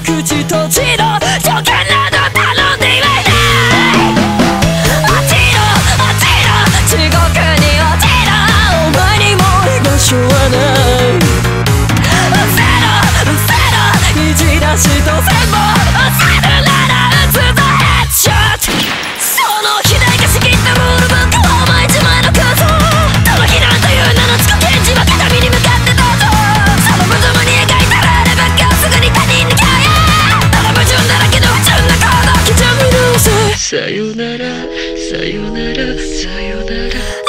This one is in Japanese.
口閉じろさよならさよならさよなら。